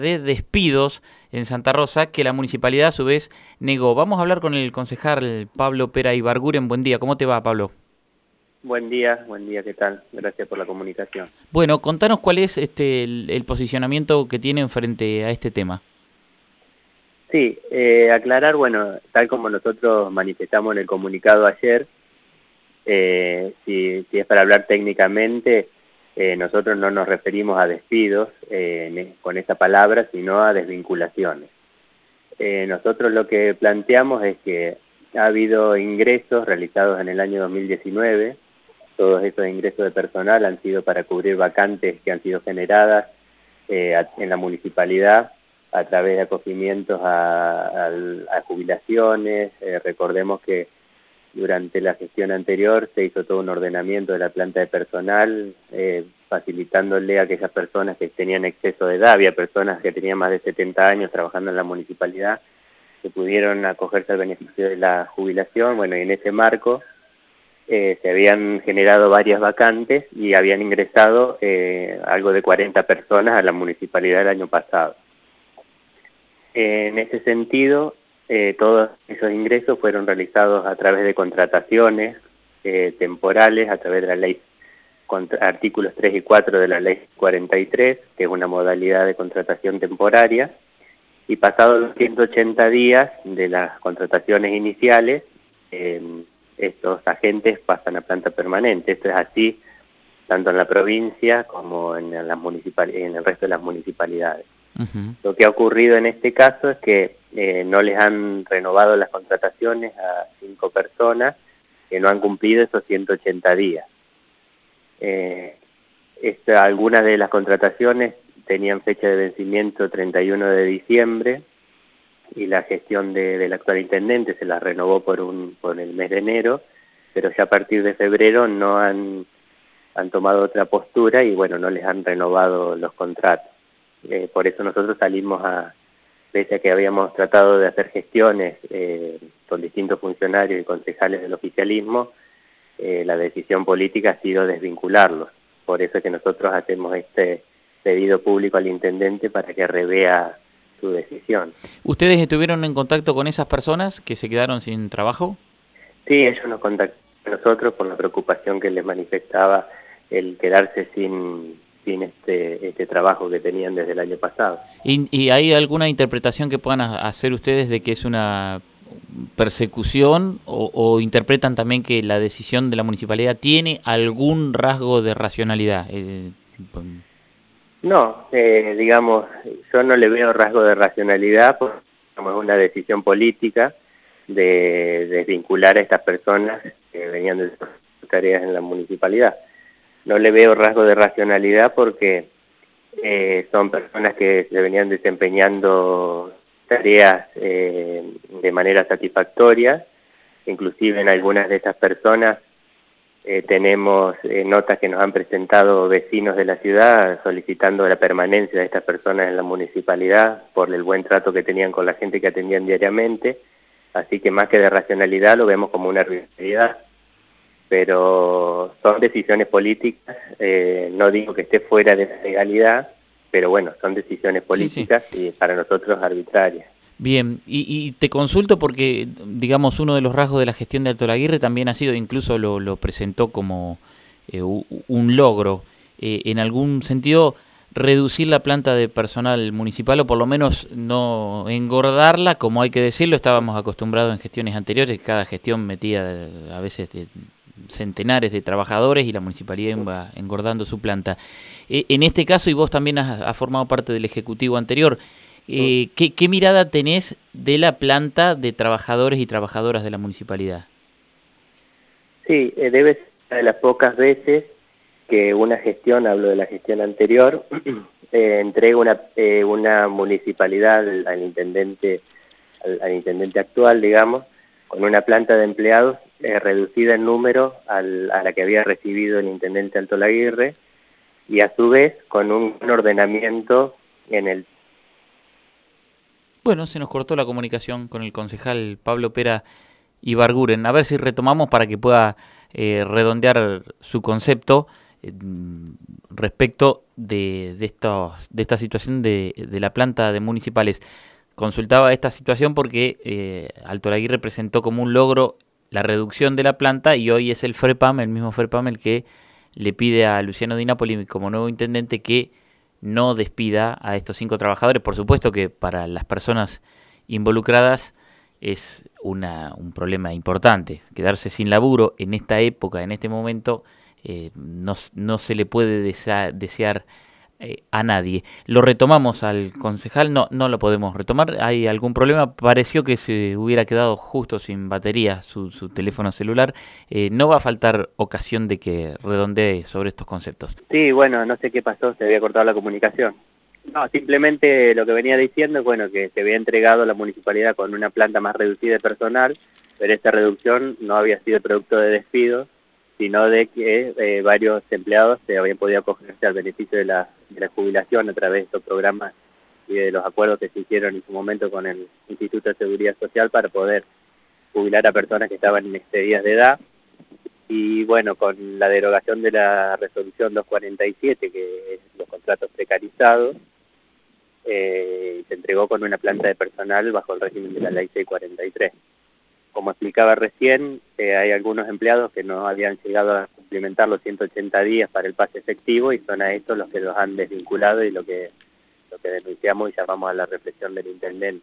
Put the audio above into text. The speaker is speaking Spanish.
de despidos en Santa Rosa que la municipalidad a su vez negó. Vamos a hablar con el concejal Pablo Pera Ibarguren. Buen día, ¿cómo te va Pablo? Buen día, buen día, ¿qué tal? Gracias por la comunicación. Bueno, contanos cuál es este el, posicionamiento que tienen frente a este tema. Sí, eh, aclarar, bueno, tal como nosotros manifestamos en el comunicado ayer, eh, si, si es para hablar técnicamente, eh, nosotros no nos referimos a despidos eh, con esta palabra, sino a desvinculaciones. Eh, nosotros lo que planteamos es que ha habido ingresos realizados en el año 2019, todos esos ingresos de personal han sido para cubrir vacantes que han sido generadas en la municipalidad a través de acogimientos a jubilaciones, recordemos que durante la gestión anterior se hizo todo un ordenamiento de la planta de personal, eh, facilitándole a aquellas personas que tenían exceso de edad, había personas que tenían más de 70 años trabajando en la municipalidad, que pudieron acogerse al beneficio de la jubilación, bueno, y en ese marco eh, se habían generado varias vacantes y habían ingresado eh, algo de 40 personas a la municipalidad el año pasado. en ese sentido, eh, todos esos ingresos fueron realizados a través de contrataciones eh, temporales, a través de la ley, artículos 3 y 4 de la ley 43, que es una modalidad de contratación temporaria, y pasados los 180 días de las contrataciones iniciales, em, estos agentes pasan a planta permanente. Esto es así tanto en la provincia como en, en el resto de las municipalidades. Lo que ha ocurrido en este caso es que eh, no les han renovado las contrataciones a cinco personas que no han cumplido esos 180 días. Eh, algunas de las contrataciones tenían fecha de vencimiento 31 de diciembre y la gestión del actual intendente se las renovó por, el mes de enero, pero ya a partir de febrero no han, han tomado otra postura y bueno, no les han renovado los contratos. Eh, por eso nosotros salimos a, pese a que habíamos tratado de hacer gestiones eh, con distintos funcionarios y concejales del oficialismo, eh, la decisión política ha sido desvincularlos. Por eso es que nosotros hacemos este pedido público al intendente para que revea su decisión. ¿Ustedes estuvieron en contacto con esas personas que se quedaron sin trabajo? Sí, ellos nos contactaron a nosotros por la preocupación que les manifestaba el quedarse sin sin este, este trabajo que tenían desde el año pasado. ¿Y, hay alguna interpretación que puedan hacer ustedes de que es una persecución o, interpretan también que la decisión de la municipalidad tiene algún rasgo de racionalidad? Eh, no, eh, digamos, yo no le veo rasgo de racionalidad porque es una decisión política de desvincular a estas personas que venían de sus tareas en la municipalidad no le veo rasgo de racionalidad porque eh, son personas que se venían desempeñando tareas eh, de manera satisfactoria, inclusive en algunas de estas personas eh, tenemos notas que nos han presentado vecinos de la ciudad solicitando la permanencia de estas personas en la municipalidad por el buen trato que tenían con la gente que atendían diariamente, así que más que de racionalidad lo vemos como una arbitrariedad pero son decisiones políticas, eh, no digo que esté fuera de la legalidad, pero bueno, son decisiones políticas y para nosotros arbitrarias. Bien, y, te consulto porque, digamos, uno de los rasgos de la gestión de Alto Laguirre también ha sido, incluso lo, presentó como eh, un logro, eh, en algún sentido, reducir la planta de personal municipal o por lo menos no engordarla, como hay que decirlo, estábamos acostumbrados en gestiones anteriores, cada gestión metía a veces centenares de trabajadores y la municipalidad va engordando su planta. Eh, en este caso, y vos también has, formado parte del Ejecutivo anterior, eh, ¿qué, mirada tenés de la planta de trabajadores y trabajadoras de la municipalidad? Sí, eh, debe ser de las pocas veces que una gestión, hablo de la gestión anterior, entrega una, una municipalidad al, intendente al intendente actual, digamos, con una planta de empleados eh, reducida en número a la que había recibido el intendente Alto Laguirre y a su vez con un ordenamiento en el... Bueno, se nos cortó la comunicación con el concejal Pablo Pera Ibarguren. A ver si retomamos para que pueda eh, redondear su concepto. respecto de, de, estos, de esta situación de, la planta de municipales. Consultaba esta situación porque eh, Alto Laguirre presentó como un logro la reducción de la planta y hoy es el FREPAM, el mismo FREPAM, el que le pide a Luciano Di Napoli como nuevo intendente que no despida a estos cinco trabajadores. Por supuesto que para las personas involucradas es una, un problema importante. Quedarse sin laburo en esta época, en este momento, eh, no, no, se le puede desear, eh, a nadie. Lo retomamos al concejal, no, no lo podemos retomar. ¿Hay algún problema? Pareció que se hubiera quedado justo sin batería su, teléfono celular. Eh, no va a faltar ocasión de que redondee sobre estos conceptos. Sí, bueno, no sé qué pasó, se había cortado la comunicación. No, simplemente lo que venía diciendo es bueno que se había entregado la municipalidad con una planta más reducida de personal, pero esta reducción no había sido producto de despido, sino de que eh, varios empleados se habían podido acogerse al beneficio de la, jubilación a través de estos programas y de los acuerdos que se hicieron en su momento con el Instituto de Seguridad Social para poder jubilar a personas que estaban en excedidas de edad. Y bueno, con la derogación de la resolución 247, que es los contratos precarizados, eh, se entregó con una planta de personal bajo el régimen de la ley 643. Como explicaba recién, eh, hay algunos empleados que no habían llegado a cumplimentar los 180 días para el pase efectivo y son a estos los que los han desvinculado y lo que, lo que denunciamos y llamamos a la reflexión del intendente.